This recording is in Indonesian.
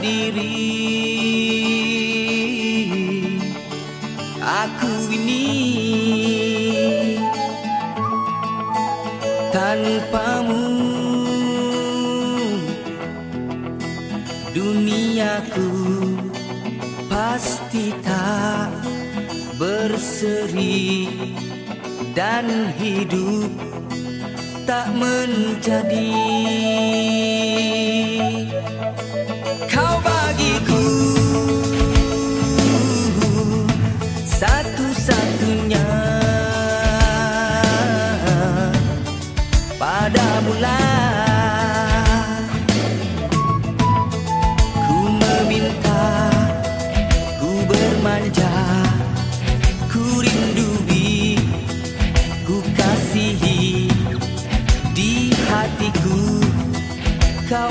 diri? Aku ini tanpamu. Duniaku pasti tak berseri dan hidup tak menjadi kau bagiku satu-satunya pada mula ku meminta ku bermanja ku rindu rindubi ku kasihi di hatiku. Kau